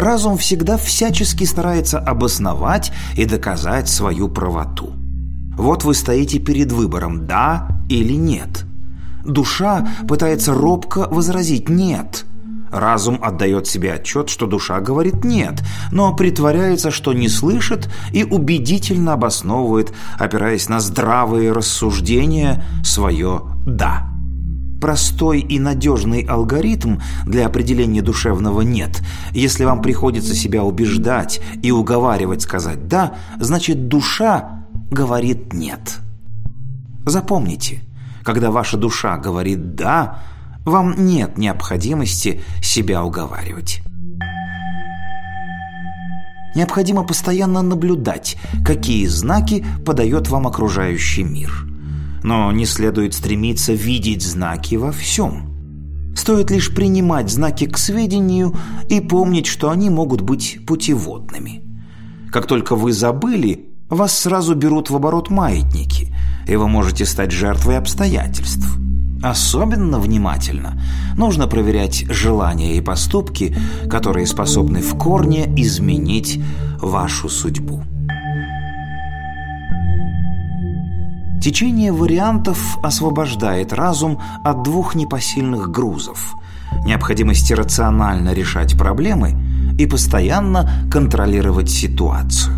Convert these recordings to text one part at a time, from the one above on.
разум всегда всячески старается обосновать и доказать свою правоту. Вот вы стоите перед выбором «да» или «нет». Душа пытается робко возразить «нет». Разум отдает себе отчет, что душа говорит «нет», но притворяется, что не слышит и убедительно обосновывает, опираясь на здравые рассуждения, свое «да». Простой и надежный алгоритм для определения душевного «нет». Если вам приходится себя убеждать и уговаривать сказать «да», значит душа говорит «нет». Запомните, когда ваша душа говорит «да», вам нет необходимости себя уговаривать. Необходимо постоянно наблюдать, какие знаки подает вам окружающий мир. Но не следует стремиться видеть знаки во всем. Стоит лишь принимать знаки к сведению и помнить, что они могут быть путеводными. Как только вы забыли, вас сразу берут в оборот маятники, и вы можете стать жертвой обстоятельств – Особенно внимательно нужно проверять желания и поступки, которые способны в корне изменить вашу судьбу. Течение вариантов освобождает разум от двух непосильных грузов – необходимости рационально решать проблемы и постоянно контролировать ситуацию.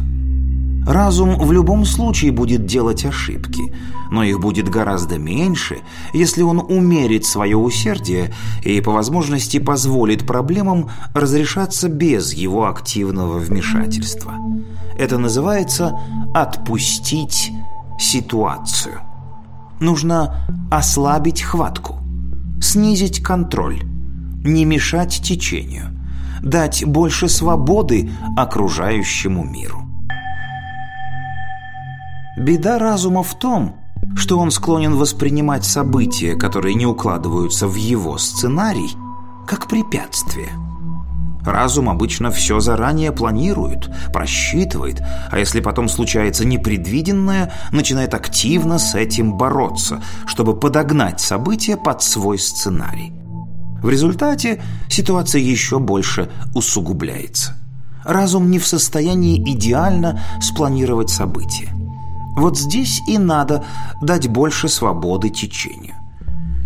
Разум в любом случае будет делать ошибки, но их будет гораздо меньше, если он умерит свое усердие и по возможности позволит проблемам разрешаться без его активного вмешательства. Это называется «отпустить ситуацию». Нужно ослабить хватку, снизить контроль, не мешать течению, дать больше свободы окружающему миру. Беда разума в том, что он склонен воспринимать события, которые не укладываются в его сценарий, как препятствие. Разум обычно все заранее планирует, просчитывает, а если потом случается непредвиденное, начинает активно с этим бороться, чтобы подогнать события под свой сценарий. В результате ситуация еще больше усугубляется. Разум не в состоянии идеально спланировать события. Вот здесь и надо дать больше свободы течению.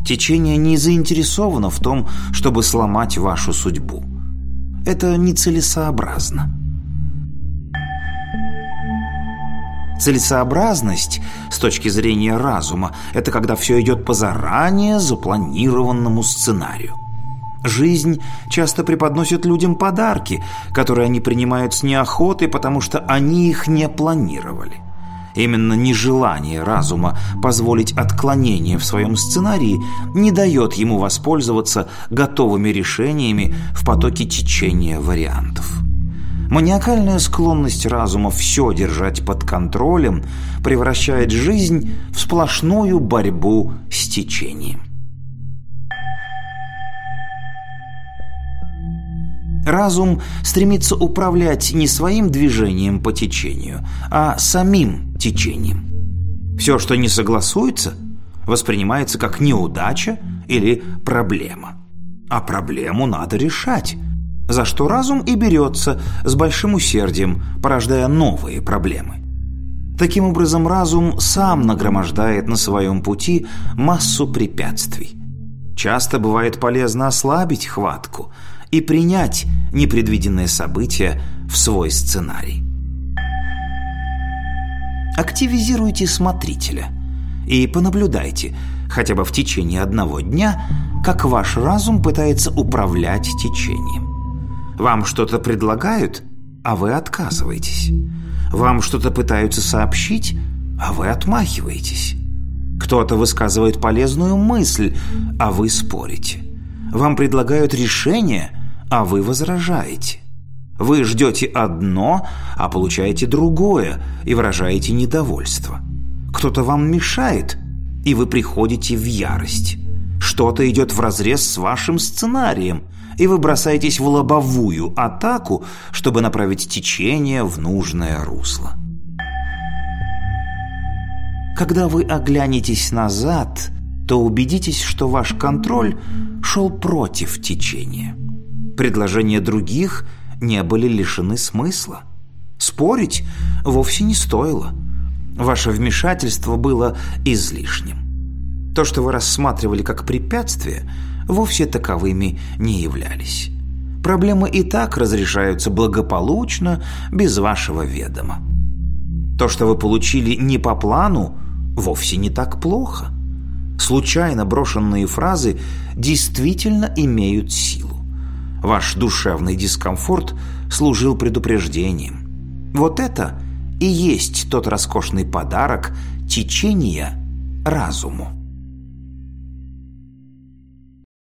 Течение не заинтересовано в том, чтобы сломать вашу судьбу. Это нецелесообразно. Целесообразность с точки зрения разума – это когда все идет по заранее запланированному сценарию. Жизнь часто преподносит людям подарки, которые они принимают с неохотой, потому что они их не планировали. Именно нежелание разума позволить отклонение в своем сценарии не дает ему воспользоваться готовыми решениями в потоке течения вариантов. Маниакальная склонность разума все держать под контролем превращает жизнь в сплошную борьбу с течением. Разум стремится управлять не своим движением по течению, а самим течением. Все, что не согласуется, воспринимается как неудача или проблема. А проблему надо решать, за что разум и берется с большим усердием, порождая новые проблемы. Таким образом, разум сам нагромождает на своем пути массу препятствий. Часто бывает полезно ослабить хватку – и принять непредвиденные события в свой сценарий. Активизируйте смотрителя и понаблюдайте, хотя бы в течение одного дня, как ваш разум пытается управлять течением. Вам что-то предлагают, а вы отказываетесь. Вам что-то пытаются сообщить, а вы отмахиваетесь. Кто-то высказывает полезную мысль, а вы спорите. Вам предлагают решение, а вы возражаете. Вы ждете одно, а получаете другое и выражаете недовольство. Кто-то вам мешает, и вы приходите в ярость. Что-то идет вразрез с вашим сценарием, и вы бросаетесь в лобовую атаку, чтобы направить течение в нужное русло. Когда вы оглянетесь назад, то убедитесь, что ваш контроль шел против течения. Предложения других не были лишены смысла. Спорить вовсе не стоило. Ваше вмешательство было излишним. То, что вы рассматривали как препятствие, вовсе таковыми не являлись. Проблемы и так разрешаются благополучно, без вашего ведома. То, что вы получили не по плану, вовсе не так плохо. Случайно брошенные фразы действительно имеют силу. Ваш душевный дискомфорт служил предупреждением. Вот это и есть тот роскошный подарок течения разуму.